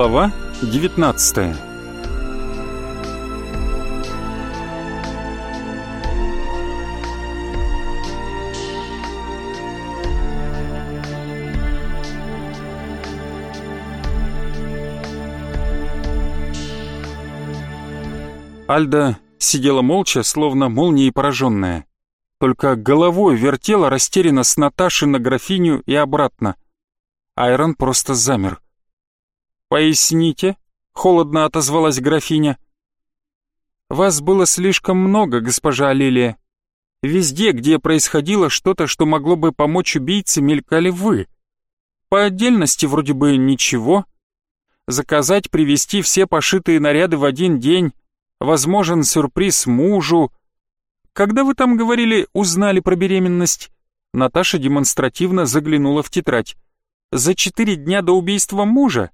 Глава 19 Альда сидела молча, словно молнией пораженная. Только головой вертела растерянно с Наташи на графиню и обратно. Айрон просто замер. «Поясните», — холодно отозвалась графиня. «Вас было слишком много, госпожа Алилия. Везде, где происходило что-то, что могло бы помочь убийце, мелькали вы. По отдельности вроде бы ничего. Заказать, привезти все пошитые наряды в один день, возможен сюрприз мужу. Когда вы там говорили, узнали про беременность? Наташа демонстративно заглянула в тетрадь. За четыре дня до убийства мужа?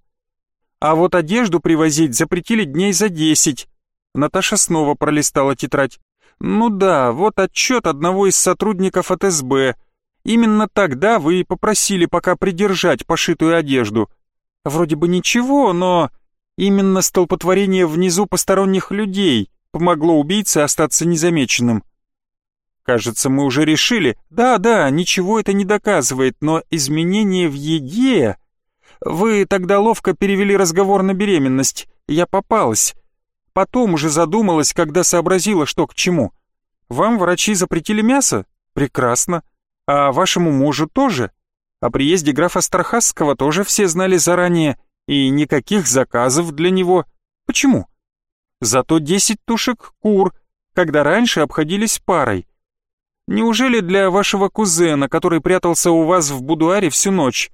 А вот одежду привозить запретили дней за десять. Наташа снова пролистала тетрадь. Ну да, вот отчет одного из сотрудников от СБ. Именно тогда вы и попросили пока придержать пошитую одежду. Вроде бы ничего, но Именно столпотворение внизу посторонних людей помогло убийце остаться незамеченным. Кажется, мы уже решили. Да-да, ничего это не доказывает, но изменение в еде... Вы тогда ловко перевели разговор на беременность. Я попалась. Потом уже задумалась, когда сообразила, что к чему. Вам врачи запретили мясо? Прекрасно. А вашему мужу тоже? О приезде графа Страхасского тоже все знали заранее. И никаких заказов для него. Почему? Зато 10 тушек кур, когда раньше обходились парой. Неужели для вашего кузена, который прятался у вас в будуаре всю ночь?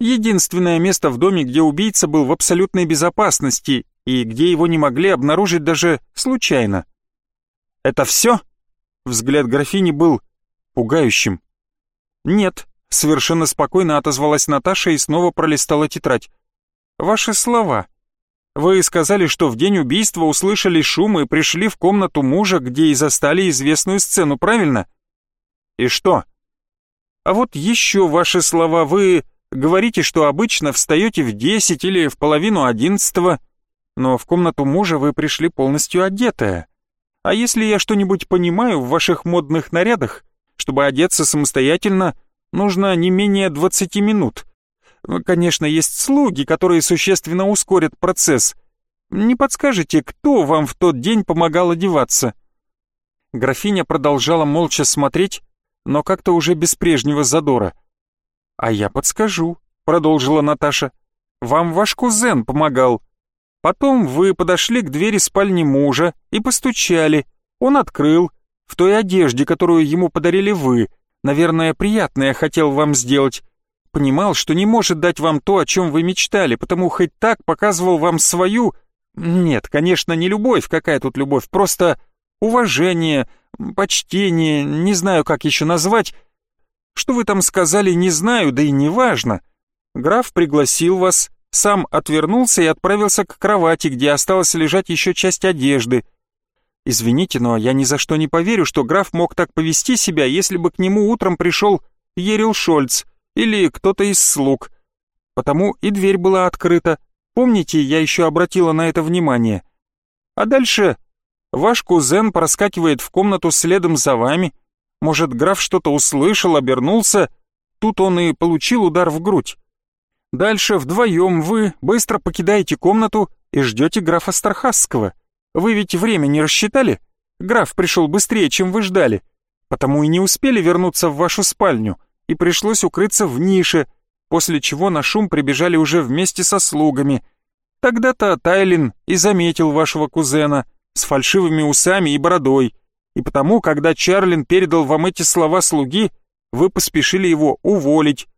Единственное место в доме, где убийца был в абсолютной безопасности и где его не могли обнаружить даже случайно. Это все? Взгляд графини был пугающим. Нет, совершенно спокойно отозвалась Наташа и снова пролистала тетрадь. Ваши слова. Вы сказали, что в день убийства услышали шум и пришли в комнату мужа, где и застали известную сцену, правильно? И что? А вот еще ваши слова. Вы говорите, что обычно встаете в десять или в половину одиннадцатого, но в комнату мужа вы пришли полностью одетая. А если я что-нибудь понимаю в ваших модных нарядах, чтобы одеться самостоятельно, нужно не менее двадцати минут. Конечно, есть слуги, которые существенно ускорят процесс. Не подскажете, кто вам в тот день помогал одеваться?» Графиня продолжала молча смотреть, но как-то уже без прежнего задора. «А я подскажу», — продолжила Наташа. «Вам ваш кузен помогал. Потом вы подошли к двери спальни мужа и постучали. Он открыл. В той одежде, которую ему подарили вы. Наверное, приятное хотел вам сделать понимал, что не может дать вам то, о чем вы мечтали, потому хоть так показывал вам свою... Нет, конечно, не любовь, какая тут любовь, просто уважение, почтение, не знаю, как еще назвать. Что вы там сказали, не знаю, да и не важно. Граф пригласил вас, сам отвернулся и отправился к кровати, где осталась лежать еще часть одежды. Извините, но я ни за что не поверю, что граф мог так повести себя, если бы к нему утром пришел Ерил Шольц — или кто-то из слуг. Потому и дверь была открыта. Помните, я еще обратила на это внимание. А дальше ваш кузен проскакивает в комнату следом за вами. Может, граф что-то услышал, обернулся. Тут он и получил удар в грудь. Дальше вдвоем вы быстро покидаете комнату и ждете графа Стархасского. Вы ведь время не рассчитали? Граф пришел быстрее, чем вы ждали. Потому и не успели вернуться в вашу спальню и пришлось укрыться в нише, после чего на шум прибежали уже вместе со слугами. Тогда-то Тайлин и заметил вашего кузена с фальшивыми усами и бородой, и потому, когда Чарлин передал вам эти слова слуги, вы поспешили его уволить.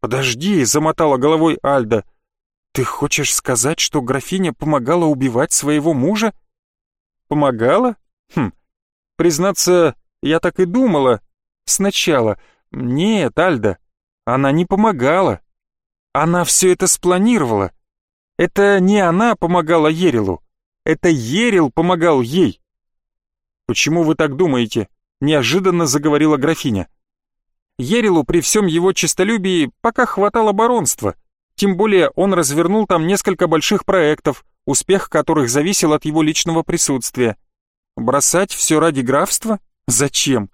«Подожди», — замотала головой Альда, — «ты хочешь сказать, что графиня помогала убивать своего мужа?» «Помогала? Хм, признаться, я так и думала. Сначала, нет, Альда, она не помогала. Она все это спланировала. Это не она помогала Ерилу, это Ерил помогал ей. Почему вы так думаете? Неожиданно заговорила графиня. Ерилу при всем его честолюбии пока хватало баронства. Тем более он развернул там несколько больших проектов, успех которых зависел от его личного присутствия. Бросать все ради графства? Зачем?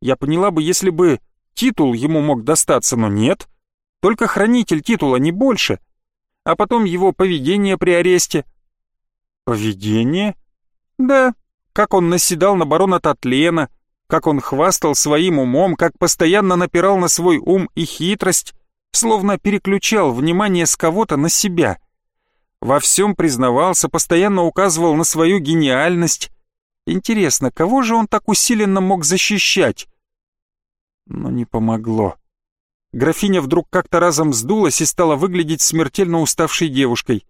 Я поняла бы, если бы титул ему мог достаться, но нет. Только хранитель титула, не больше. А потом его поведение при аресте. Поведение? Да, как он наседал на барона Татлена, как он хвастал своим умом, как постоянно напирал на свой ум и хитрость, словно переключал внимание с кого-то на себя. Во всем признавался, постоянно указывал на свою гениальность. Интересно, кого же он так усиленно мог защищать? Но не помогло. Графиня вдруг как-то разом сдулась и стала выглядеть смертельно уставшей девушкой.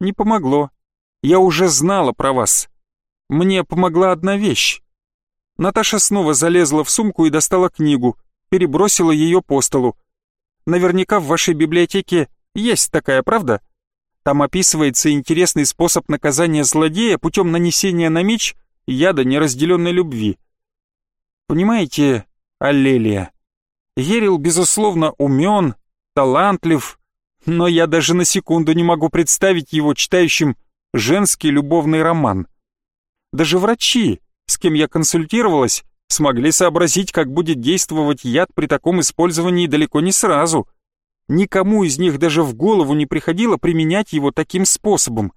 Не помогло. Я уже знала про вас. Мне помогла одна вещь. Наташа снова залезла в сумку и достала книгу, перебросила ее по столу. Наверняка в вашей библиотеке есть такая, правда? Там описывается интересный способ наказания злодея путем нанесения на меч яда неразделенной любви. Понимаете, Аллелия, Ерил, безусловно, умен, талантлив, но я даже на секунду не могу представить его читающим женский любовный роман. Даже врачи, с кем я консультировалась, смогли сообразить, как будет действовать яд при таком использовании далеко не сразу. Никому из них даже в голову не приходило применять его таким способом.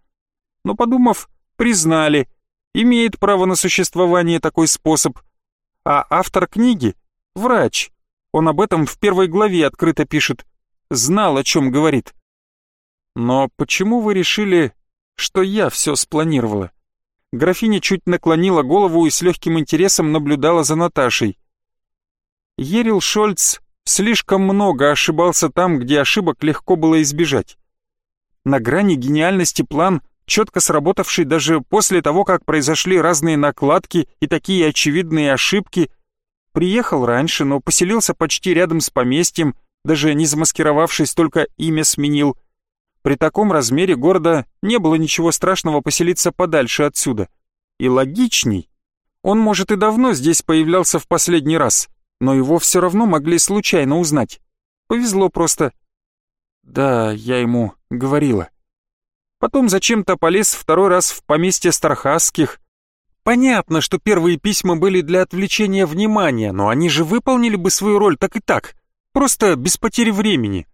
Но подумав, признали, имеет право на существование такой способ. А автор книги — врач. Он об этом в первой главе открыто пишет. Знал, о чем говорит. Но почему вы решили, что я все спланировала? Графиня чуть наклонила голову и с легким интересом наблюдала за Наташей. Ерил Шольц слишком много ошибался там, где ошибок легко было избежать. На грани гениальности план, четко сработавший даже после того, как произошли разные накладки и такие очевидные ошибки, приехал раньше, но поселился почти рядом с поместьем, даже не замаскировавшись, только имя сменил – при таком размере города не было ничего страшного поселиться подальше отсюда. И логичней. Он, может, и давно здесь появлялся в последний раз, но его все равно могли случайно узнать. Повезло просто. Да, я ему говорила. Потом зачем-то полез второй раз в поместье Стархасских. Понятно, что первые письма были для отвлечения внимания, но они же выполнили бы свою роль так и так. Просто без потери времени.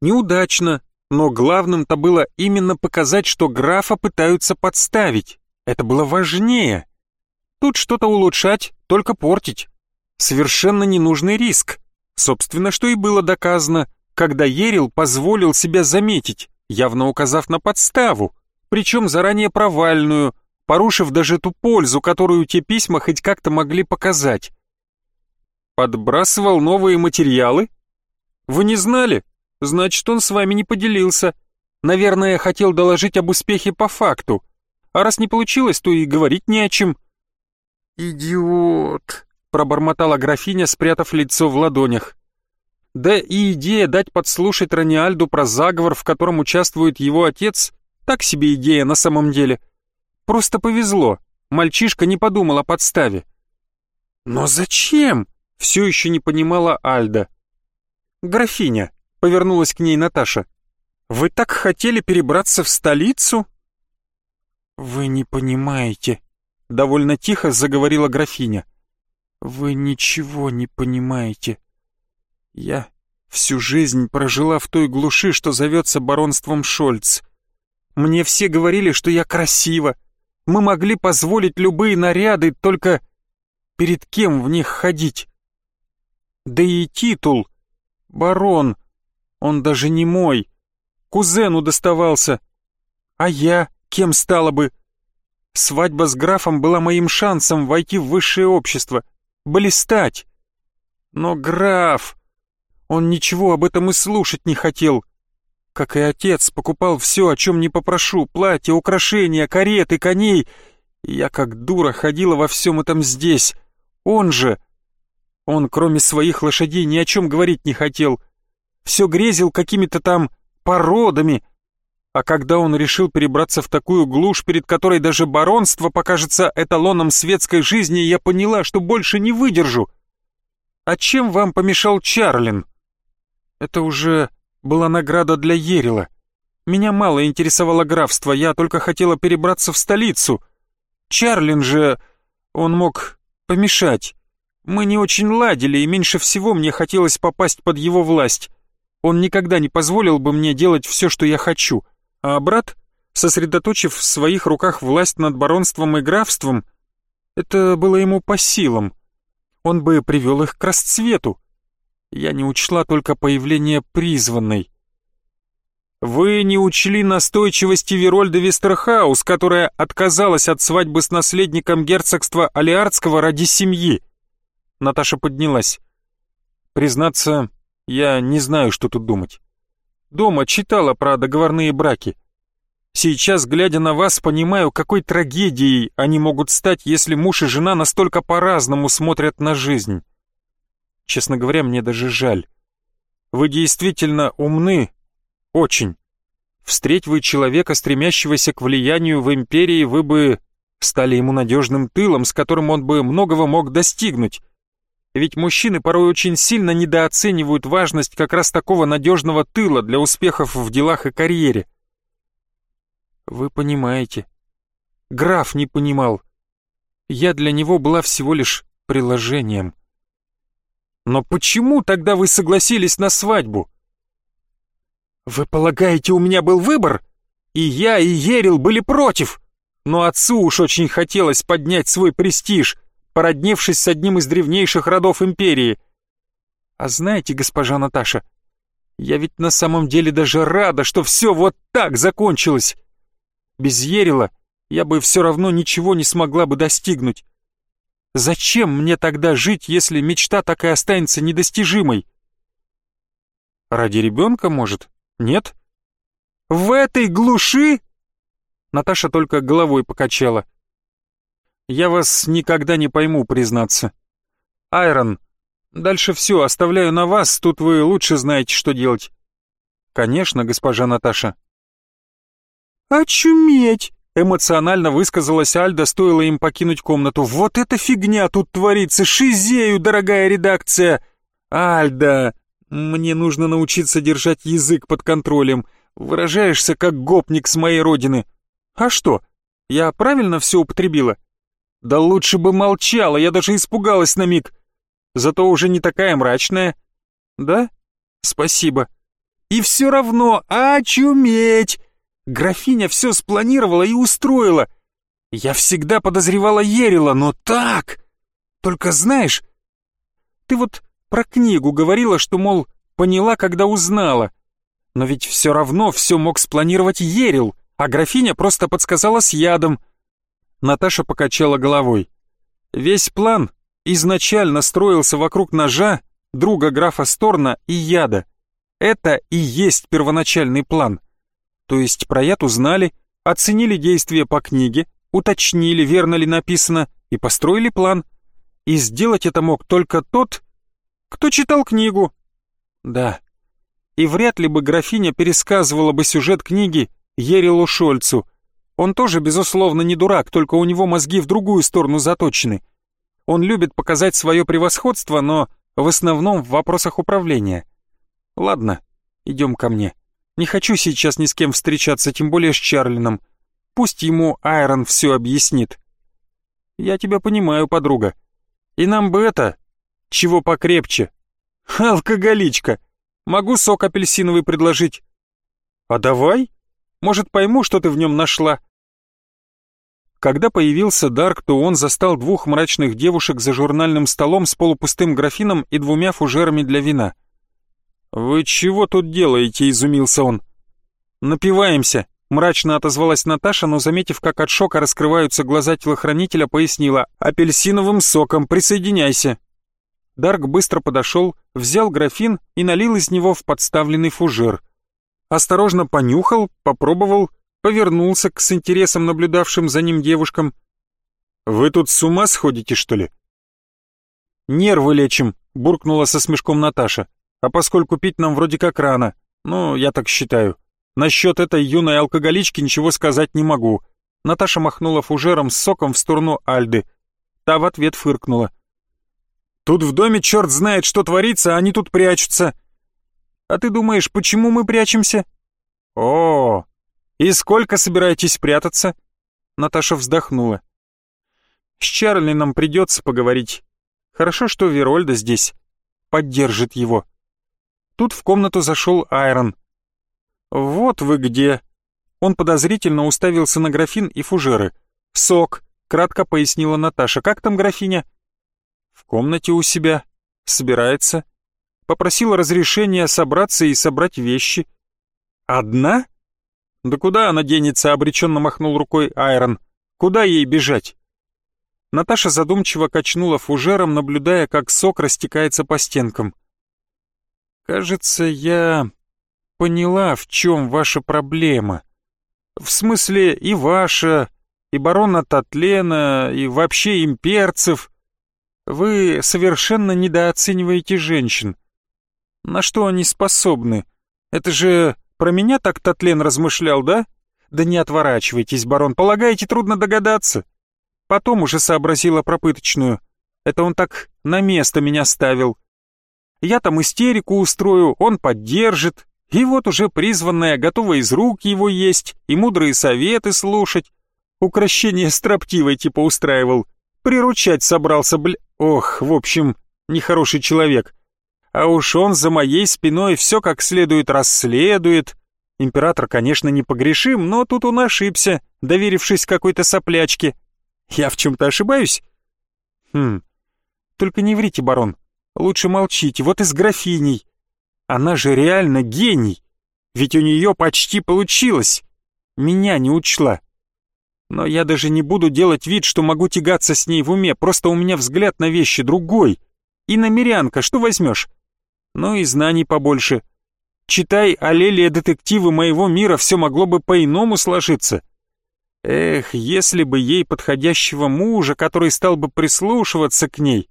Неудачно, но главным-то было именно показать, что графа пытаются подставить. Это было важнее. Тут что-то улучшать, только портить. Совершенно ненужный риск. Собственно, что и было доказано, когда Ерил позволил себя заметить, явно указав на подставу, причем заранее провальную, порушив даже ту пользу, которую те письма хоть как-то могли показать. Подбрасывал новые материалы? Вы не знали? Значит, он с вами не поделился. Наверное, хотел доложить об успехе по факту. А раз не получилось, то и говорить не о чем». «Идиот!» — пробормотала графиня, спрятав лицо в ладонях. Да и идея дать подслушать Раниальду про заговор, в котором участвует его отец, так себе идея на самом деле. Просто повезло, мальчишка не подумал о подставе. «Но зачем?» — все еще не понимала Альда. «Графиня, Повернулась к ней Наташа. «Вы так хотели перебраться в столицу?» «Вы не понимаете», — довольно тихо заговорила графиня. «Вы ничего не понимаете. Я всю жизнь прожила в той глуши, что зовется баронством Шольц. Мне все говорили, что я красива. Мы могли позволить любые наряды, только перед кем в них ходить? Да и титул. Барон. Он даже не мой. Кузену доставался. А я кем стала бы? Свадьба с графом была моим шансом войти в высшее общество, блистать. Но граф... Он ничего об этом и слушать не хотел. Как и отец, покупал все, о чем не попрошу, платья, украшения, кареты, коней. Я как дура ходила во всем этом здесь. Он же... Он, кроме своих лошадей, ни о чем говорить не хотел все грезил какими-то там породами. А когда он решил перебраться в такую глушь, перед которой даже баронство покажется эталоном светской жизни, я поняла, что больше не выдержу. А чем вам помешал Чарлин? Это уже была награда для Ерила. Меня мало интересовало графство, я только хотела перебраться в столицу. Чарлин же... он мог помешать. Мы не очень ладили, и меньше всего мне хотелось попасть под его власть. Он никогда не позволил бы мне делать все, что я хочу. А брат, сосредоточив в своих руках власть над баронством и графством, это было ему по силам. Он бы привел их к расцвету. Я не учла только появление призванной. Вы не учли настойчивости Верольда Вестерхаус, которая отказалась от свадьбы с наследником герцогства Алиардского ради семьи. Наташа поднялась. Признаться, я не знаю, что тут думать. Дома читала про договорные браки. Сейчас, глядя на вас, понимаю, какой трагедией они могут стать, если муж и жена настолько по-разному смотрят на жизнь. Честно говоря, мне даже жаль. Вы действительно умны очень. Встреть вы человека, стремящегося к влиянию в империи, вы бы стали ему надежным тылом, с которым он бы многого мог достигнуть. Ведь мужчины порой очень сильно недооценивают важность как раз такого надежного тыла для успехов в делах и карьере. Вы понимаете. Граф не понимал. Я для него была всего лишь приложением. Но почему тогда вы согласились на свадьбу? «Вы полагаете, у меня был выбор? И я, и Ерил были против. Но отцу уж очень хотелось поднять свой престиж, породнившись с одним из древнейших родов империи. А знаете, госпожа Наташа, я ведь на самом деле даже рада, что все вот так закончилось. Без Ерила я бы все равно ничего не смогла бы достигнуть. Зачем мне тогда жить, если мечта так и останется недостижимой? Ради ребенка, может? Нет? В этой глуши? Наташа только головой покачала. Я вас никогда не пойму, признаться. Айрон, дальше все, оставляю на вас, тут вы лучше знаете, что делать. Конечно, госпожа Наташа. Очуметь! Эмоционально высказалась Альда, стоило им покинуть комнату. «Вот эта фигня тут творится! Шизею, дорогая редакция!» «Альда, мне нужно научиться держать язык под контролем. Выражаешься как гопник с моей родины. А что, я правильно все употребила? Да лучше бы молчала, я даже испугалась на миг. Зато уже не такая мрачная. Да? Спасибо. И все равно, очуметь! Графиня все спланировала и устроила. Я всегда подозревала Ерила, но так... Только знаешь, ты вот про книгу говорила, что, мол, поняла, когда узнала. Но ведь все равно все мог спланировать Ерил, а графиня просто подсказала с ядом. Наташа покачала головой. Весь план изначально строился вокруг ножа, друга графа Сторна и яда. Это и есть первоначальный план. То есть про яд узнали, оценили действия по книге, уточнили, верно ли написано, и построили план. И сделать это мог только тот, кто читал книгу? Да. И вряд ли бы графиня пересказывала бы сюжет книги Ерилу Шольцу. Он тоже, безусловно, не дурак, только у него мозги в другую сторону заточены. Он любит показать свое превосходство, но в основном в вопросах управления. Ладно, идем ко мне. Не хочу сейчас ни с кем встречаться, тем более с Чарлином. Пусть ему Айрон все объяснит. Я тебя понимаю, подруга. И нам бы это, чего покрепче? Алкоголичка. Могу сок апельсиновый предложить. А давай. Может, пойму, что ты в нем нашла. Когда появился Дарк, то он застал двух мрачных девушек за журнальным столом с полупустым графином и двумя фужерами для вина. «Вы чего тут делаете?» — изумился он. «Напиваемся», — мрачно отозвалась Наташа, но, заметив, как от шока раскрываются глаза телохранителя, пояснила. «Апельсиновым соком присоединяйся». Дарк быстро подошел, взял графин и налил из него в подставленный фужер. Осторожно понюхал, попробовал, повернулся к с интересом наблюдавшим за ним девушкам. «Вы тут с ума сходите, что ли?» «Нервы лечим», — буркнула со смешком Наташа. «А поскольку пить нам вроде как рано, ну, я так считаю. Насчет этой юной алкоголички ничего сказать не могу». Наташа махнула фужером с соком в сторону Альды. Та в ответ фыркнула. Тут в доме черт знает, что творится, а они тут прячутся. А ты думаешь, почему мы прячемся? О, и сколько собираетесь прятаться? Наташа вздохнула. С Чарлином придется поговорить. Хорошо, что Верольда здесь. Поддержит его. Тут в комнату зашел Айрон. «Вот вы где!» Он подозрительно уставился на графин и фужеры. «Сок», — кратко пояснила Наташа. «Как там графиня?» «В комнате у себя. Собирается. Попросила разрешения собраться и собрать вещи». «Одна?» «Да куда она денется?» — обреченно махнул рукой Айрон. «Куда ей бежать?» Наташа задумчиво качнула фужером, наблюдая, как сок растекается по стенкам. «Кажется, я поняла, в чем ваша проблема. В смысле и ваша, и барона Татлена, и вообще имперцев. Вы совершенно недооцениваете женщин. На что они способны? Это же про меня так Татлен размышлял, да? Да не отворачивайтесь, барон, полагаете, трудно догадаться. Потом уже сообразила пропыточную. Это он так на место меня ставил. Я там истерику устрою, он поддержит, и вот уже призванная, готова из рук его есть, и мудрые советы слушать. Укращение строптивой типа устраивал. Приручать собрался, бля... Ох, в общем, нехороший человек. А уж он за моей спиной все как следует расследует. Император, конечно, не погрешим, но тут он ошибся, доверившись какой-то соплячке. Я в чем-то ошибаюсь? Хм, только не врите, барон. Лучше молчите, вот и с графиней. Она же реально гений. Ведь у нее почти получилось. Меня не учла. Но я даже не буду делать вид, что могу тягаться с ней в уме, просто у меня взгляд на вещи другой. И намерянка, что возьмешь? Ну и знаний побольше. Читай аллелия детективы моего мира, все могло бы по-иному сложиться. Эх, если бы ей подходящего мужа, который стал бы прислушиваться к ней.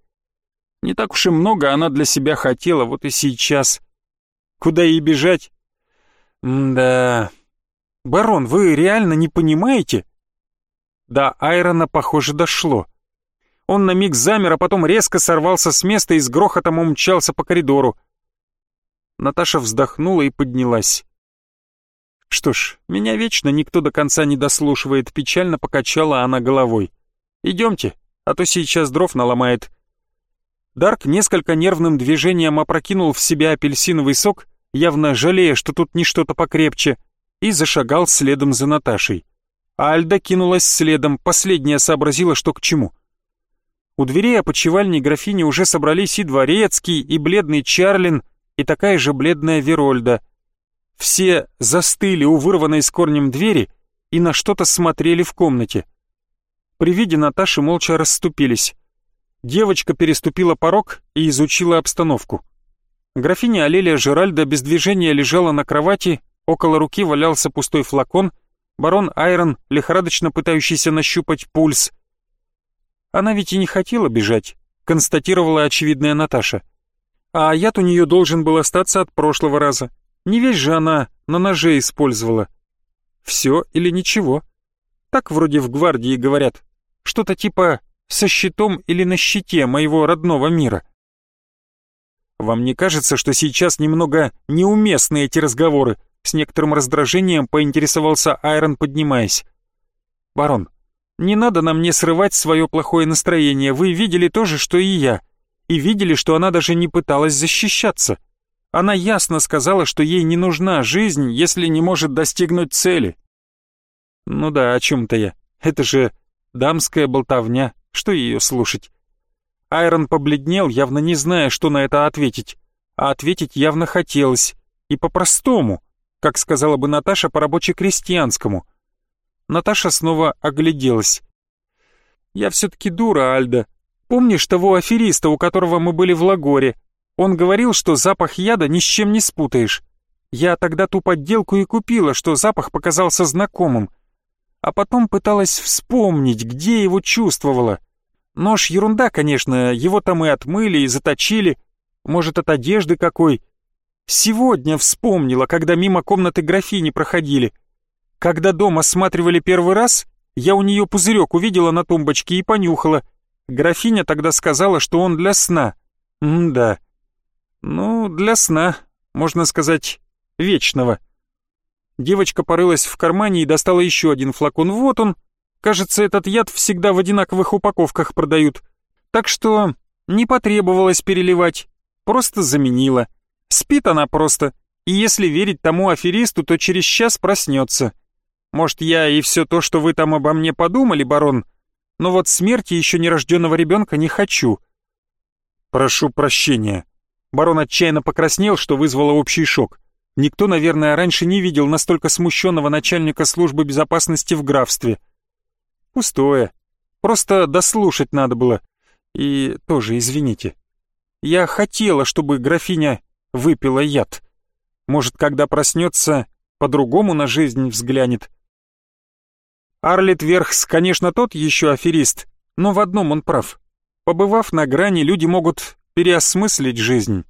Не так уж и много она для себя хотела, вот и сейчас. Куда ей бежать? М да. Барон, вы реально не понимаете? До Айрона, похоже, дошло. Он на миг замер, а потом резко сорвался с места и с грохотом умчался по коридору. Наташа вздохнула и поднялась. Что ж, меня вечно никто до конца не дослушивает, печально покачала она головой. Идемте, а то сейчас дров наломает. Дарк несколько нервным движением опрокинул в себя апельсиновый сок явно жалея, что тут не что-то покрепче, и зашагал следом за Наташей. А Альда кинулась следом, последняя сообразила, что к чему. У дверей опочивальни графини уже собрались и дворецкий, и бледный Чарлин, и такая же бледная Верольда. Все застыли у вырванной с корнем двери и на что-то смотрели в комнате. При виде Наташи молча расступились. Девочка переступила порог и изучила обстановку. Графиня Алелия Жеральда без движения лежала на кровати, около руки валялся пустой флакон, барон Айрон, лихорадочно пытающийся нащупать пульс. Она ведь и не хотела бежать, констатировала очевидная Наташа. А яд у нее должен был остаться от прошлого раза. Не весь же она на ноже использовала. Все или ничего. Так вроде в гвардии говорят. Что-то типа «со щитом или на щите моего родного мира». Вам не кажется, что сейчас немного неуместны эти разговоры?» С некоторым раздражением поинтересовался Айрон, поднимаясь. «Барон, не надо нам не срывать свое плохое настроение. Вы видели то же, что и я. И видели, что она даже не пыталась защищаться. Она ясно сказала, что ей не нужна жизнь, если не может достигнуть цели». «Ну да, о чем-то я. Это же дамская болтовня. Что ее слушать?» Айрон побледнел, явно не зная, что на это ответить. А ответить явно хотелось. И по-простому, как сказала бы Наташа по-рабоче-крестьянскому. Наташа снова огляделась. «Я все-таки дура, Альда. Помнишь того афериста, у которого мы были в Лагоре? Он говорил, что запах яда ни с чем не спутаешь. Я тогда ту подделку и купила, что запах показался знакомым. А потом пыталась вспомнить, где его чувствовала. Нож ерунда, конечно, его там и отмыли, и заточили. Может, от одежды какой. Сегодня вспомнила, когда мимо комнаты графини проходили. Когда дом осматривали первый раз, я у нее пузырек увидела на тумбочке и понюхала. Графиня тогда сказала, что он для сна. М-да. Ну, для сна. можно сказать, вечного. Девочка порылась в кармане и достала еще один флакон. Вот он. Кажется, этот яд всегда в одинаковых упаковках продают. Так что не потребовалось переливать. Просто заменила. Спит она просто. И если верить тому аферисту, то через час проснется. Может, я и все то, что вы там обо мне подумали, барон, но вот смерти еще нерожденного ребенка не хочу. Прошу прощения. Барон отчаянно покраснел, что вызвало общий шок. Никто, наверное, раньше не видел настолько смущенного начальника службы безопасности в графстве. Пустое. Просто дослушать надо было. И тоже извините. Я хотела, чтобы графиня выпила яд. Может, когда проснется, по-другому на жизнь взглянет. Арлет Верхс, конечно, тот еще аферист, но в одном он прав. Побывав на грани, люди могут переосмыслить жизнь.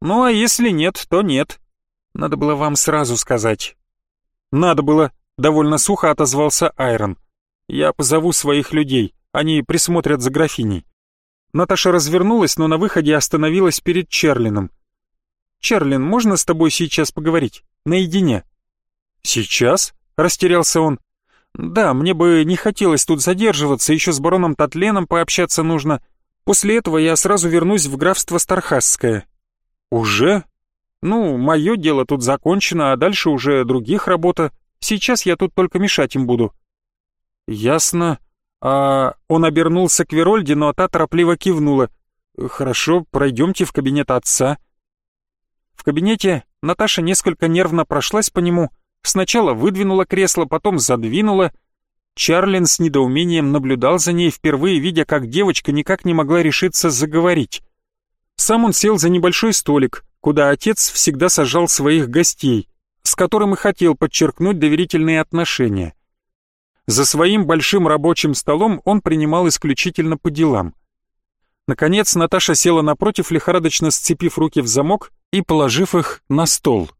Ну а если нет, то нет. Надо было вам сразу сказать. Надо было, довольно сухо отозвался Айрон. Я позову своих людей, они присмотрят за графиней. Наташа развернулась, но на выходе остановилась перед Черлином. «Черлин, можно с тобой сейчас поговорить? Наедине?» «Сейчас?» — растерялся он. «Да, мне бы не хотелось тут задерживаться, еще с бароном Татленом пообщаться нужно. После этого я сразу вернусь в графство Стархасское». «Уже?» «Ну, мое дело тут закончено, а дальше уже других работа. Сейчас я тут только мешать им буду». «Ясно. А он обернулся к Верольде, но та торопливо кивнула. «Хорошо, пройдемте в кабинет отца». В кабинете Наташа несколько нервно прошлась по нему, сначала выдвинула кресло, потом задвинула. Чарлин с недоумением наблюдал за ней, впервые видя, как девочка никак не могла решиться заговорить. Сам он сел за небольшой столик, куда отец всегда сажал своих гостей, с которым и хотел подчеркнуть доверительные отношения. За своим большим рабочим столом он принимал исключительно по делам. Наконец Наташа села напротив, лихорадочно сцепив руки в замок и положив их на стол.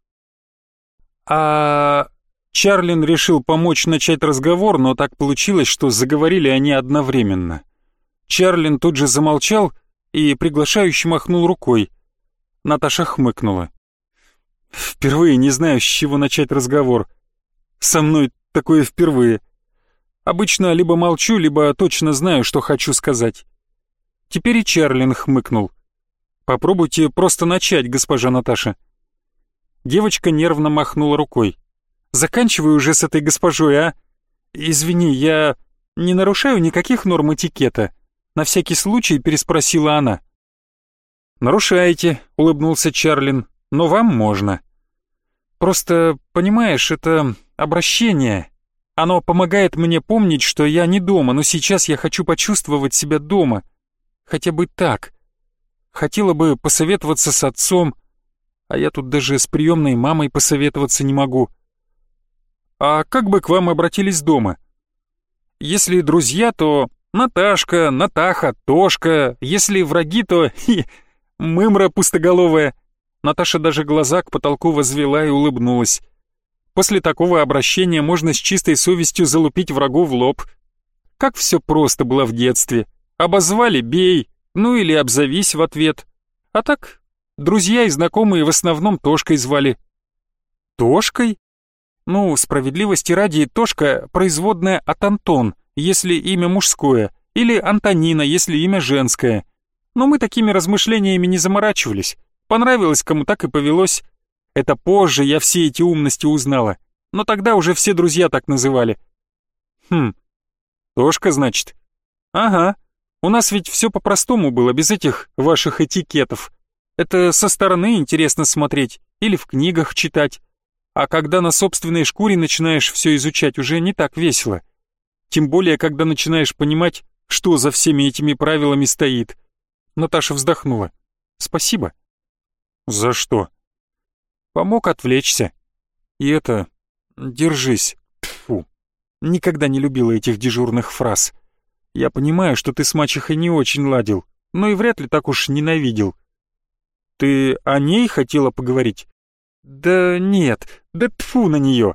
А Чарлин решил помочь начать разговор, но так получилось, что заговорили они одновременно. Чарлин тут же замолчал и приглашающе махнул рукой. Наташа хмыкнула. «Впервые не знаю, с чего начать разговор. Со мной такое впервые. Обычно либо молчу, либо точно знаю, что хочу сказать. Теперь и Чарлин хмыкнул. «Попробуйте просто начать, госпожа Наташа». Девочка нервно махнула рукой. «Заканчивай уже с этой госпожой, а? Извини, я не нарушаю никаких норм этикета?» На всякий случай переспросила она. «Нарушаете», — улыбнулся Чарлин, — «но вам можно». «Просто, понимаешь, это обращение. Оно помогает мне помнить, что я не дома, но сейчас я хочу почувствовать себя дома. Хотя бы так. Хотела бы посоветоваться с отцом, а я тут даже с приемной мамой посоветоваться не могу. А как бы к вам обратились дома? Если друзья, то Наташка, Натаха, Тошка. Если враги, то хи, мымра пустоголовая. Наташа даже глаза к потолку возвела и улыбнулась. После такого обращения можно с чистой совестью залупить врагу в лоб. Как все просто было в детстве. Обозвали — бей, ну или обзовись в ответ. А так, друзья и знакомые в основном Тошкой звали. Тошкой? Ну, справедливости ради, Тошка — производная от Антон, если имя мужское, или Антонина, если имя женское. Но мы такими размышлениями не заморачивались. Понравилось кому так и повелось. Это позже я все эти умности узнала, но тогда уже все друзья так называли. Хм, Тошка, значит? Ага, у нас ведь все по-простому было, без этих ваших этикетов. Это со стороны интересно смотреть или в книгах читать. А когда на собственной шкуре начинаешь все изучать, уже не так весело. Тем более, когда начинаешь понимать, что за всеми этими правилами стоит. Наташа вздохнула. Спасибо. За что? Помог отвлечься. И это... Держись. Фу. Никогда не любила этих дежурных фраз. Я понимаю, что ты с мачехой не очень ладил, но и вряд ли так уж ненавидел. Ты о ней хотела поговорить? Да нет, да тфу на нее.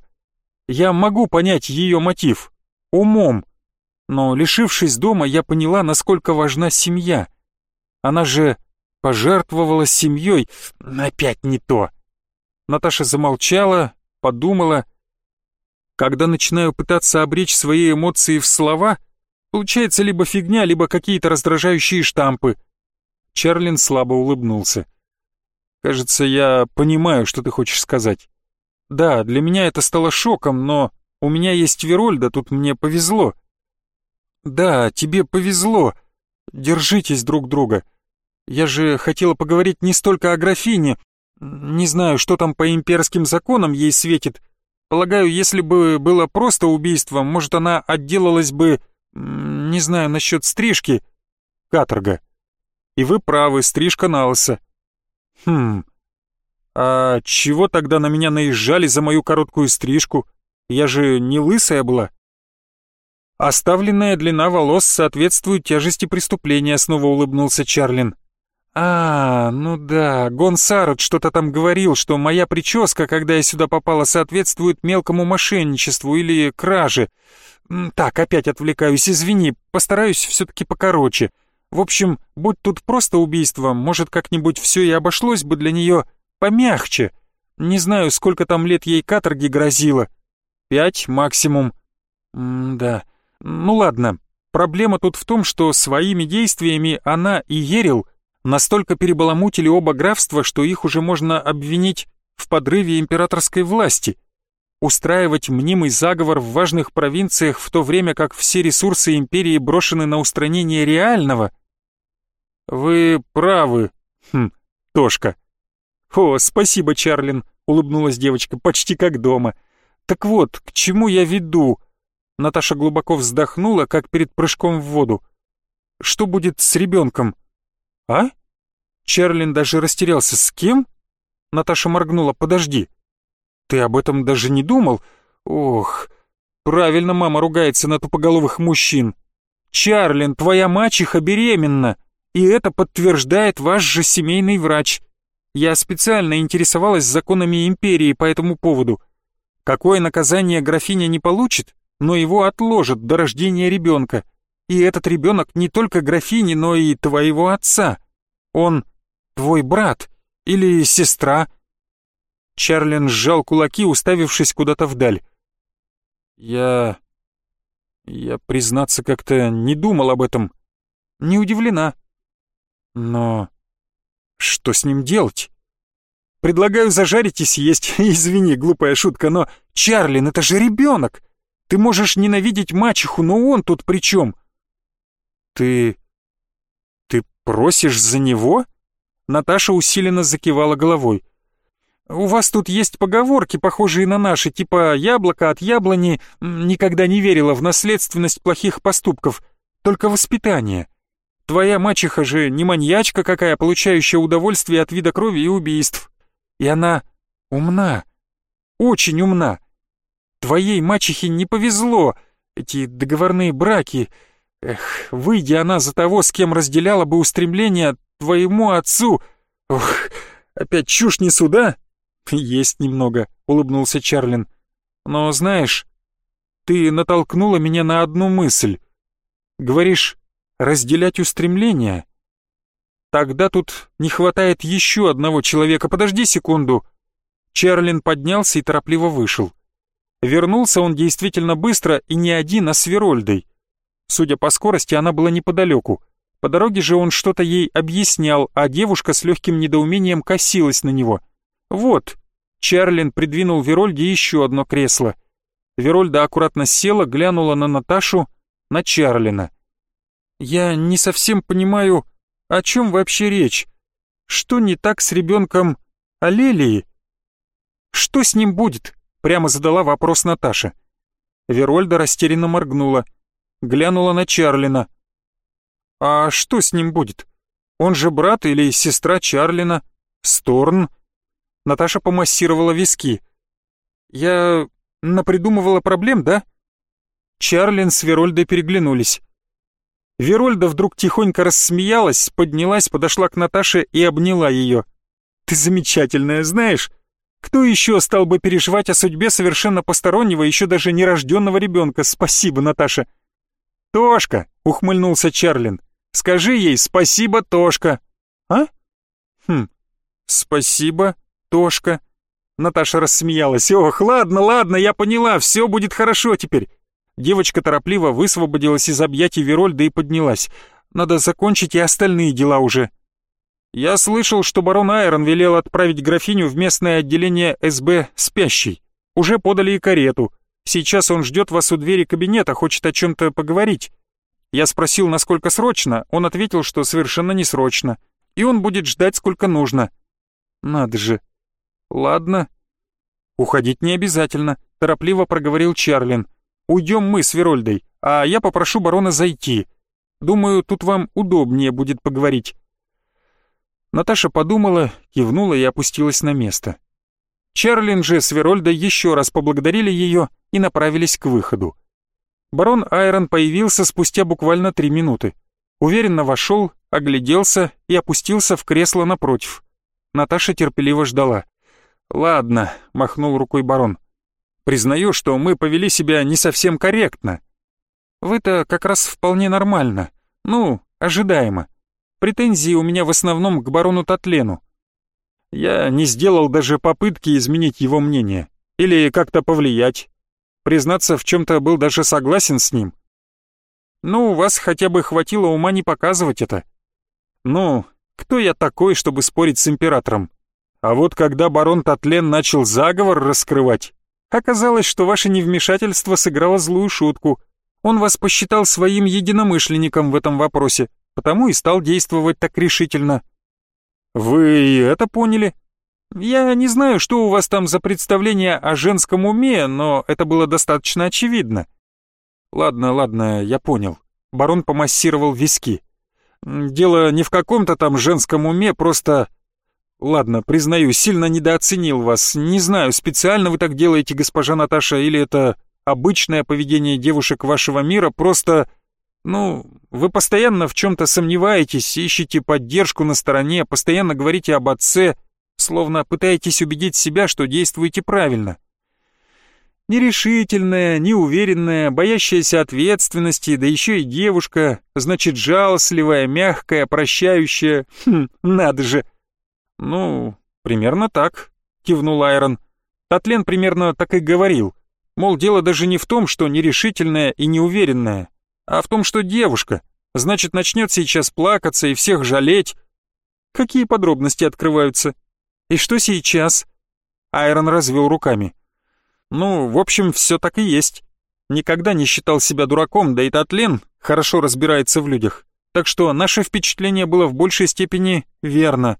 Я могу понять ее мотив. Умом. Но, лишившись дома, я поняла, насколько важна семья. Она же пожертвовала семьей. Опять не то. Наташа замолчала, подумала. Когда начинаю пытаться обречь свои эмоции в слова, получается либо фигня, либо какие-то раздражающие штампы. Чарлин слабо улыбнулся. Кажется, я понимаю, что ты хочешь сказать. Да, для меня это стало шоком, но у меня есть Верольда, тут мне повезло. Да, тебе повезло. Держитесь друг друга. Я же хотела поговорить не столько о графине. Не знаю, что там по имперским законам ей светит. Полагаю, если бы было просто убийство, может, она отделалась бы... Не знаю, насчет стрижки. Каторга. И вы правы, стрижка на лысо. Хм... А чего тогда на меня наезжали за мою короткую стрижку? Я же не лысая была. Оставленная длина волос соответствует тяжести преступления, снова улыбнулся Чарлин. А, ну да, Гонсарот что-то там говорил, что моя прическа, когда я сюда попала, соответствует мелкому мошенничеству или краже. Так, опять отвлекаюсь, извини, постараюсь все-таки покороче. В общем, будь тут просто убийство, может, как-нибудь все и обошлось бы для нее помягче. Не знаю, сколько там лет ей каторги грозило. Пять максимум. М-да. Ну ладно, проблема тут в том, что своими действиями она и Ерил настолько перебаламутили оба графства, что их уже можно обвинить в подрыве императорской власти. Устраивать мнимый заговор в важных провинциях в то время как все ресурсы империи брошены на устранение реального. Вы правы, хм, Тошка. «О, спасибо, Чарлин», — улыбнулась девочка, почти как дома. «Так вот, к чему я веду?» Наташа глубоко вздохнула, как перед прыжком в воду. «Что будет с ребенком?» «А?» Чарлин даже растерялся. «С кем?» Наташа моргнула. «Подожди. Ты об этом даже не думал? Ох, правильно мама ругается на тупоголовых мужчин. Чарлин, твоя мачеха беременна, и это подтверждает ваш же семейный врач. Я специально интересовалась законами империи по этому поводу. Какое наказание графиня не получит, но его отложат до рождения ребенка. И этот ребенок не только графини, но и твоего отца. Он твой брат или сестра. Чарлин сжал кулаки, уставившись куда-то вдаль. Я... Я, признаться, как-то не думал об этом. Не удивлена. Но что с ним делать? Предлагаю зажарить и съесть. Извини, глупая шутка, но... Чарлин, это же ребенок! Ты можешь ненавидеть мачеху, но он тут при чем? Ты... Ты просишь за него? Наташа усиленно закивала головой. «У вас тут есть поговорки, похожие на наши, типа «яблоко от яблони» никогда не верила в наследственность плохих поступков, только воспитание. Твоя мачеха же не маньячка какая, получающая удовольствие от вида крови и убийств. И она умна, очень умна. Твоей мачехе не повезло, эти договорные браки. Эх, выйди она за того, с кем разделяла бы устремления твоему отцу. Ох, опять чушь несу, да? Есть немного, улыбнулся Чарлин. Но знаешь, ты натолкнула меня на одну мысль. Говоришь, разделять устремления. Тогда тут не хватает еще одного человека. Подожди секунду. Чарлин поднялся и торопливо вышел. Вернулся он действительно быстро и не один, а с Верольдой. Судя по скорости, она была неподалеку. По дороге же он что-то ей объяснял, а девушка с легким недоумением косилась на него. «Вот». Чарлин придвинул Верольде еще одно кресло. Верольда аккуратно села, глянула на Наташу, на Чарлина. Я не совсем понимаю, о чем вообще речь. Что не так с ребенком Алелии? Что с ним будет? Прямо задала вопрос Наташа. Верольда растерянно моргнула, глянула на Чарлина. А что с ним будет? Он же брат или сестра Чарлина? Сторн? Наташа помассировала виски. Я напридумывала проблем, да? Чарлин с Верольдой переглянулись. Верольда вдруг тихонько рассмеялась, поднялась, подошла к Наташе и обняла ее. «Ты замечательная, знаешь? Кто еще стал бы переживать о судьбе совершенно постороннего, еще даже нерожденного ребенка? Спасибо, Наташа!» «Тошка!» — ухмыльнулся Чарлин. «Скажи ей спасибо, Тошка!» «А? Хм, спасибо, Тошка!» Наташа рассмеялась. «Ох, ладно, ладно, я поняла, все будет хорошо теперь». Девочка торопливо высвободилась из объятий Верольда и поднялась. «Надо закончить и остальные дела уже». «Я слышал, что барон Айрон велел отправить графиню в местное отделение СБ спящей. Уже подали и карету. Сейчас он ждет вас у двери кабинета, хочет о чем-то поговорить. Я спросил, насколько срочно, он ответил, что совершенно не срочно, и он будет ждать, сколько нужно. Надо же. Ладно. Уходить не обязательно, торопливо проговорил Чарлин. Уйдем мы с Верольдой, а я попрошу барона зайти. Думаю, тут вам удобнее будет поговорить. Наташа подумала, кивнула и опустилась на место. Чарлин же с Верольдой еще раз поблагодарили ее и направились к выходу. Барон Айрон появился спустя буквально три минуты. Уверенно вошел, огляделся и опустился в кресло напротив. Наташа терпеливо ждала. «Ладно», — махнул рукой барон. «Признаю, что мы повели себя не совсем корректно. Вы-то как раз вполне нормально. Ну, ожидаемо. Претензии у меня в основном к барону Татлену. Я не сделал даже попытки изменить его мнение или как-то повлиять. Признаться, в чем-то был даже согласен с ним. Ну, у вас хотя бы хватило ума не показывать это. Ну, кто я такой, чтобы спорить с императором? А вот когда барон Татлен начал заговор раскрывать, оказалось, что ваше невмешательство сыграло злую шутку. Он вас посчитал своим единомышленником в этом вопросе, потому и стал действовать так решительно. «Вы это поняли?» «Я не знаю, что у вас там за представление о женском уме, но это было достаточно очевидно». «Ладно, ладно, я понял». Барон помассировал виски. «Дело не в каком-то там женском уме, просто...» «Ладно, признаю, сильно недооценил вас. Не знаю, специально вы так делаете, госпожа Наташа, или это обычное поведение девушек вашего мира, просто...» Ну, вы постоянно в чем-то сомневаетесь, ищете поддержку на стороне, постоянно говорите об отце, словно пытаетесь убедить себя, что действуете правильно. Нерешительная, неуверенная, боящаяся ответственности, да еще и девушка, значит, жалостливая, мягкая, прощающая. Хм, надо же. Ну, примерно так, кивнул Айрон. Татлен примерно так и говорил. Мол, дело даже не в том, что нерешительная и неуверенная, а в том, что девушка, значит, начнет сейчас плакаться и всех жалеть. Какие подробности открываются? И что сейчас? Айрон развел руками. Ну, в общем, все так и есть. Никогда не считал себя дураком, да и Татлен хорошо разбирается в людях. Так что наше впечатление было в большей степени верно.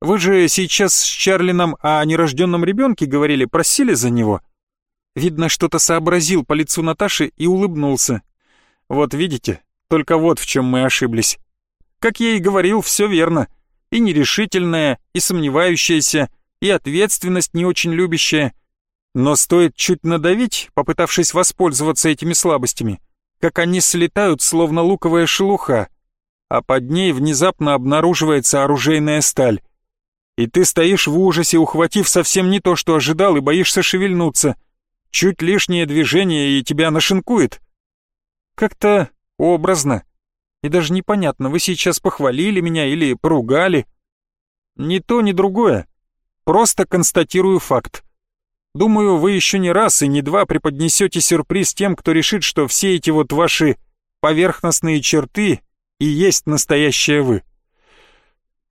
Вы же сейчас с Чарлином о нерожденном ребенке говорили, просили за него. Видно, что-то сообразил по лицу Наташи и улыбнулся, вот видите, только вот в чем мы ошиблись. Как я и говорил, все верно. И нерешительная, и сомневающаяся, и ответственность не очень любящая. Но стоит чуть надавить, попытавшись воспользоваться этими слабостями, как они слетают, словно луковая шелуха, а под ней внезапно обнаруживается оружейная сталь. И ты стоишь в ужасе, ухватив совсем не то, что ожидал, и боишься шевельнуться. Чуть лишнее движение, и тебя нашинкует. Как-то образно. И даже непонятно, вы сейчас похвалили меня или поругали. Ни то, ни другое. Просто констатирую факт. Думаю, вы еще не раз и не два преподнесете сюрприз тем, кто решит, что все эти вот ваши поверхностные черты и есть настоящее вы.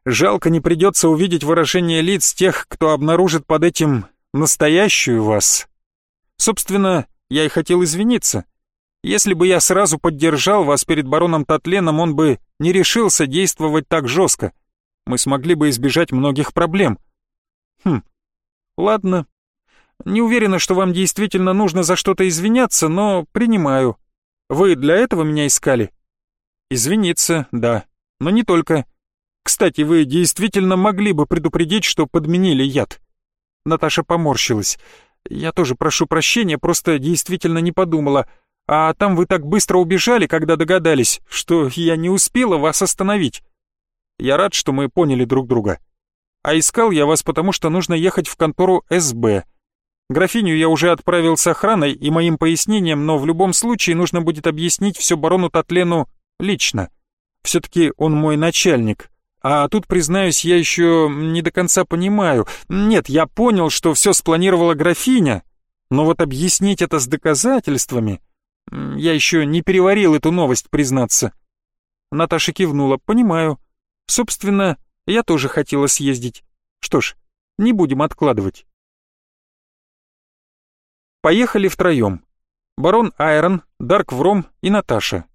Жалко не придется увидеть выражение лиц тех, кто обнаружит под этим настоящую вас. Собственно, я и хотел извиниться. Если бы я сразу поддержал вас перед бароном Татленом, он бы не решился действовать так жестко. Мы смогли бы избежать многих проблем. Хм, ладно. Не уверена, что вам действительно нужно за что-то извиняться, но принимаю. Вы для этого меня искали? Извиниться, да, но не только. Кстати, вы действительно могли бы предупредить, что подменили яд. Наташа поморщилась. Я тоже прошу прощения, просто действительно не подумала. А там вы так быстро убежали, когда догадались, что я не успела вас остановить. Я рад, что мы поняли друг друга. А искал я вас, потому что нужно ехать в контору СБ. Графиню я уже отправил с охраной и моим пояснением, но в любом случае нужно будет объяснить все барону Татлену лично. Все-таки он мой начальник, А тут, признаюсь, я еще не до конца понимаю. Нет, я понял, что все спланировала графиня, но вот объяснить это с доказательствами... Я еще не переварил эту новость, признаться. Наташа кивнула. «Понимаю. Собственно, я тоже хотела съездить. Что ж, не будем откладывать». Поехали втроем. Барон Айрон, Дарк Вром и Наташа.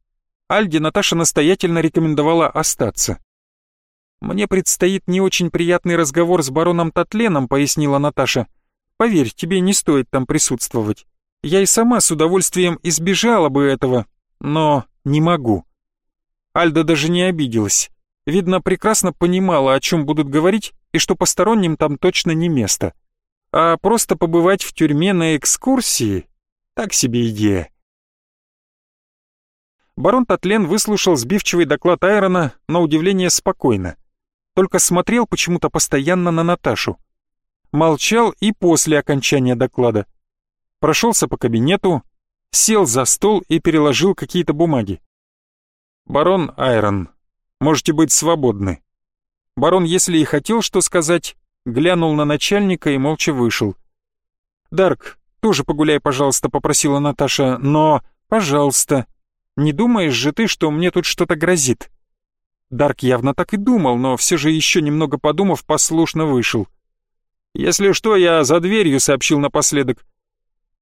Альде Наташа настоятельно рекомендовала остаться. «Мне предстоит не очень приятный разговор с бароном Татленом», — пояснила Наташа. «Поверь, тебе не стоит там присутствовать. Я и сама с удовольствием избежала бы этого, но не могу». Альда даже не обиделась. Видно, прекрасно понимала, о чем будут говорить, и что посторонним там точно не место. А просто побывать в тюрьме на экскурсии — так себе идея. Барон Татлен выслушал сбивчивый доклад Айрона на удивление спокойно только смотрел почему-то постоянно на Наташу. Молчал и после окончания доклада. Прошелся по кабинету, сел за стол и переложил какие-то бумаги. «Барон Айрон, можете быть свободны». Барон, если и хотел что сказать, глянул на начальника и молча вышел. «Дарк, тоже погуляй, пожалуйста», — попросила Наташа, — «но, пожалуйста, не думаешь же ты, что мне тут что-то грозит?» Дарк явно так и думал, но все же еще немного подумав, послушно вышел. «Если что, я за дверью», — сообщил напоследок.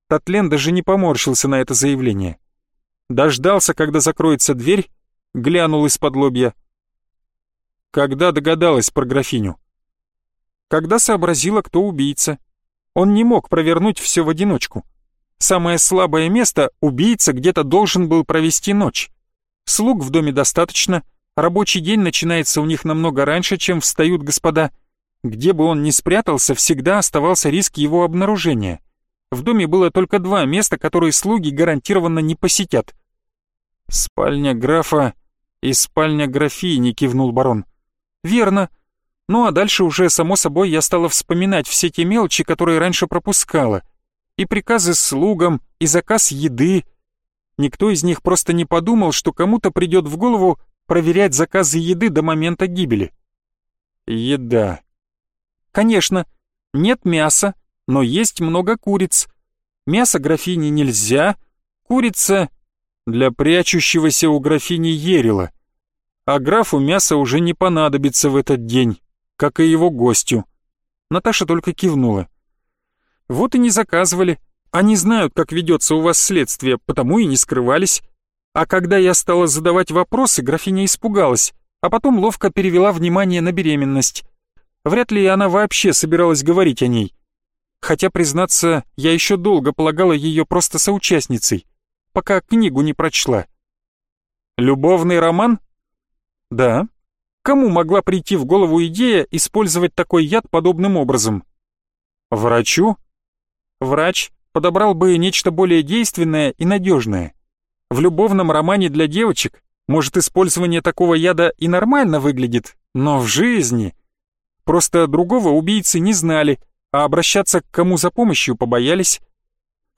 Татлен даже не поморщился на это заявление. Дождался, когда закроется дверь, глянул из-под лобья. Когда догадалась про графиню? Когда сообразила, кто убийца. Он не мог провернуть все в одиночку. Самое слабое место убийца где-то должен был провести ночь. Слуг в доме достаточно, Рабочий день начинается у них намного раньше, чем встают господа. Где бы он ни спрятался, всегда оставался риск его обнаружения. В доме было только два места, которые слуги гарантированно не посетят. «Спальня графа и спальня графини», — кивнул барон. «Верно. Ну а дальше уже, само собой, я стала вспоминать все те мелочи, которые раньше пропускала. И приказы слугам, и заказ еды. Никто из них просто не подумал, что кому-то придет в голову проверять заказы еды до момента гибели. Еда. Конечно, нет мяса, но есть много куриц. Мясо графини нельзя, курица для прячущегося у графини Ерила. А графу мясо уже не понадобится в этот день, как и его гостю. Наташа только кивнула. Вот и не заказывали. Они знают, как ведется у вас следствие, потому и не скрывались. А когда я стала задавать вопросы, графиня испугалась, а потом ловко перевела внимание на беременность. Вряд ли она вообще собиралась говорить о ней. Хотя, признаться, я еще долго полагала ее просто соучастницей, пока книгу не прочла. Любовный роман? Да. Кому могла прийти в голову идея использовать такой яд подобным образом? Врачу? Врач подобрал бы нечто более действенное и надежное. В любовном романе для девочек, может, использование такого яда и нормально выглядит, но в жизни... Просто другого убийцы не знали, а обращаться к кому за помощью побоялись.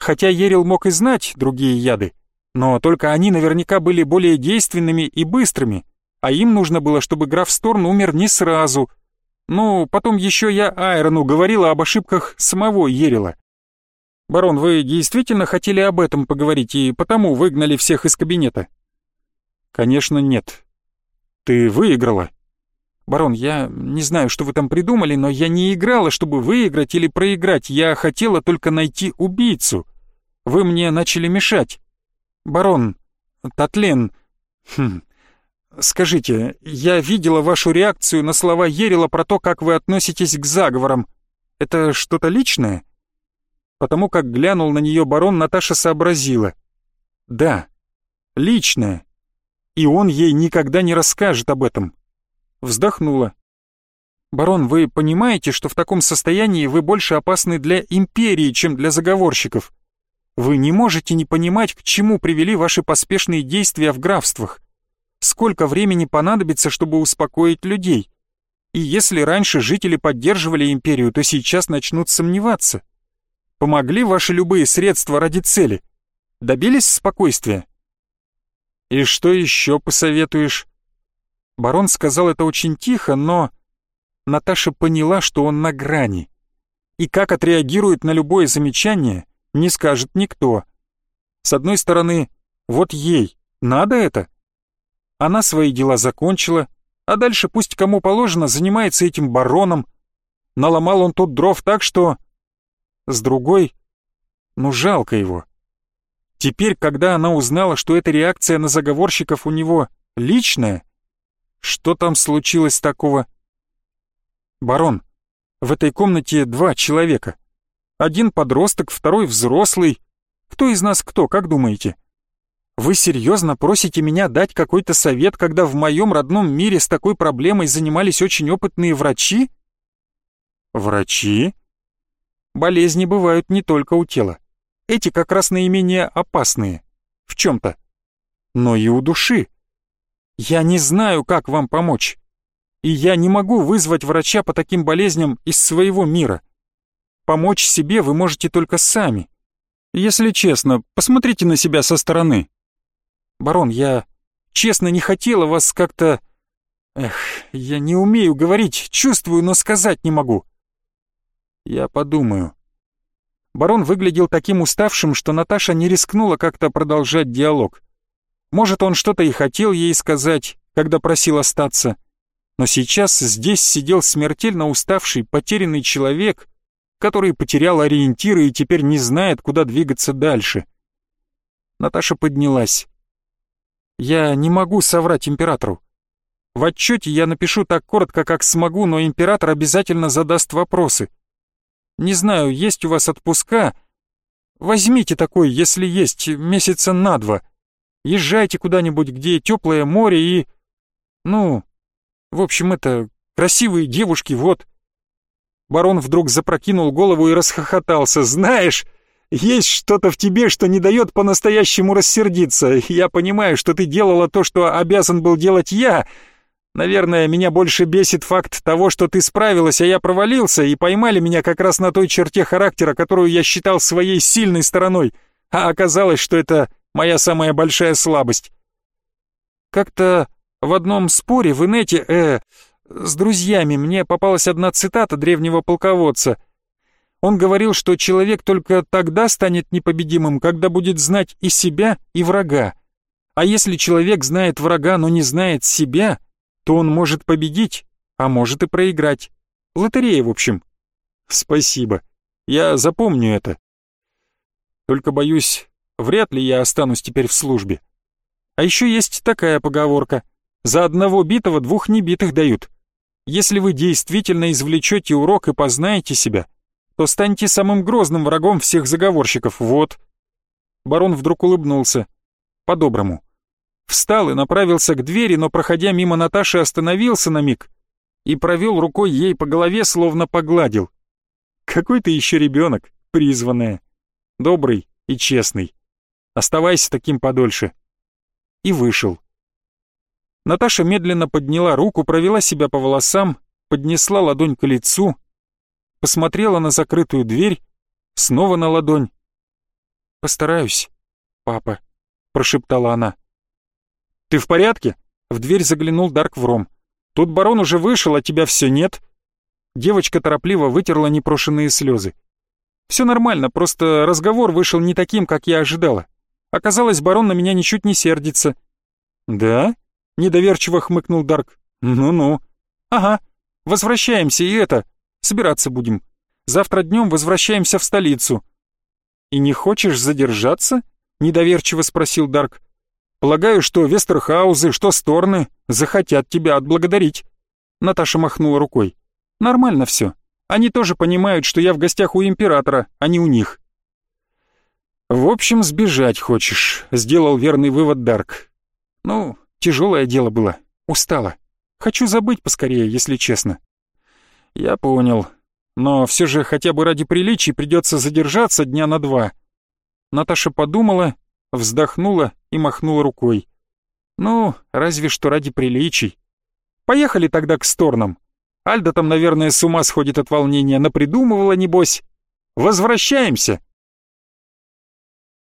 Хотя Ерил мог и знать другие яды, но только они наверняка были более действенными и быстрыми, а им нужно было, чтобы граф Сторн умер не сразу. Ну, потом еще я Айрону говорила об ошибках самого Ерила. «Барон, вы действительно хотели об этом поговорить и потому выгнали всех из кабинета?» «Конечно, нет. Ты выиграла?» «Барон, я не знаю, что вы там придумали, но я не играла, чтобы выиграть или проиграть. Я хотела только найти убийцу. Вы мне начали мешать. Барон, Татлен... Хм, скажите, я видела вашу реакцию на слова Ерила про то, как вы относитесь к заговорам. Это что-то личное?» Потому как глянул на нее барон, Наташа сообразила. Да, личное. И он ей никогда не расскажет об этом. Вздохнула. «Барон, вы понимаете, что в таком состоянии вы больше опасны для империи, чем для заговорщиков? Вы не можете не понимать, к чему привели ваши поспешные действия в графствах. Сколько времени понадобится, чтобы успокоить людей? И если раньше жители поддерживали империю, то сейчас начнут сомневаться. Помогли ваши любые средства ради цели? Добились спокойствия? И что еще посоветуешь? Барон сказал это очень тихо, но Наташа поняла, что он на грани. И как отреагирует на любое замечание, не скажет никто. С одной стороны, вот ей надо это? Она свои дела закончила, а дальше пусть кому положено занимается этим бароном. Наломал он тут дров так, что... С другой, ну жалко его. Теперь, когда она узнала, что эта реакция на заговорщиков у него личная, что там случилось такого? Барон, в этой комнате два человека. Один подросток, второй взрослый. Кто из нас кто, как думаете? Вы серьезно просите меня дать какой-то совет, когда в моем родном мире с такой проблемой занимались очень опытные врачи? Врачи? Болезни бывают не только у тела. Эти как раз наименее опасные. В чем-то. Но и у души. Я не знаю, как вам помочь. И я не могу вызвать врача по таким болезням из своего мира. Помочь себе вы можете только сами. Если честно, посмотрите на себя со стороны. Барон, я честно не хотела вас как-то... Эх, я не умею говорить, чувствую, но сказать не могу. Я подумаю. Барон выглядел таким уставшим, что Наташа не рискнула как-то продолжать диалог. Может, он что-то и хотел ей сказать, когда просил остаться. Но сейчас здесь сидел смертельно уставший, потерянный человек, который потерял ориентиры и теперь не знает, куда двигаться дальше. Наташа поднялась. Я не могу соврать императору. В отчете я напишу так коротко, как смогу, но император обязательно задаст вопросы. Не знаю, есть у вас отпуска? Возьмите такой, если есть, месяца на два. Езжайте куда-нибудь, где теплое море и... Ну, в общем, это красивые девушки, вот. Барон вдруг запрокинул голову и расхохотался. Знаешь, есть что-то в тебе, что не дает по-настоящему рассердиться. Я понимаю, что ты делала то, что обязан был делать я. Наверное, меня больше бесит факт того, что ты справилась, а я провалился, и поймали меня как раз на той черте характера, которую я считал своей сильной стороной, а оказалось, что это моя самая большая слабость. Как-то в одном споре в инете, э, с друзьями мне попалась одна цитата древнего полководца — он говорил, что человек только тогда станет непобедимым, когда будет знать и себя, и врага. А если человек знает врага, но не знает себя, то он может победить, а может и проиграть. Лотерея, в общем. Спасибо. Я запомню это. Только боюсь, вряд ли я останусь теперь в службе. А еще есть такая поговорка. За одного битого двух небитых дают. Если вы действительно извлечете урок и познаете себя, то станьте самым грозным врагом всех заговорщиков, вот». Барон вдруг улыбнулся. По-доброму. Встал и направился к двери, но, проходя мимо Наташи, остановился на миг и провел рукой ей по голове, словно погладил. «Какой ты еще ребенок, призванная. Добрый и честный. Оставайся таким подольше». И вышел. Наташа медленно подняла руку, провела себя по волосам, поднесла ладонь к лицу, посмотрела на закрытую дверь, снова на ладонь. «Постараюсь, папа», — прошептала она. «Ты в порядке?» — в дверь заглянул Дарк Вром. «Тут барон уже вышел, а тебя все нет». Девочка торопливо вытерла непрошенные слезы. «Все нормально, просто разговор вышел не таким, как я ожидала. Оказалось, барон на меня ничуть не сердится». «Да?» — недоверчиво хмыкнул Дарк. «Ну-ну». «Ага, возвращаемся, и это, Собираться будем. Завтра днем возвращаемся в столицу». «И не хочешь задержаться?» — недоверчиво спросил Дарк. «Полагаю, что Вестерхаузы, что Сторны захотят тебя отблагодарить». Наташа махнула рукой. «Нормально все. Они тоже понимают, что я в гостях у императора, а не у них». «В общем, сбежать хочешь», — сделал верный вывод Дарк. «Ну, тяжелое дело было. Устала. Хочу забыть поскорее, если честно. «Я понял. Но все же хотя бы ради приличий придется задержаться дня на два». Наташа подумала, вздохнула и махнула рукой. «Ну, разве что ради приличий. Поехали тогда к Сторнам. Альда там, наверное, с ума сходит от волнения, напридумывала, небось. Возвращаемся!»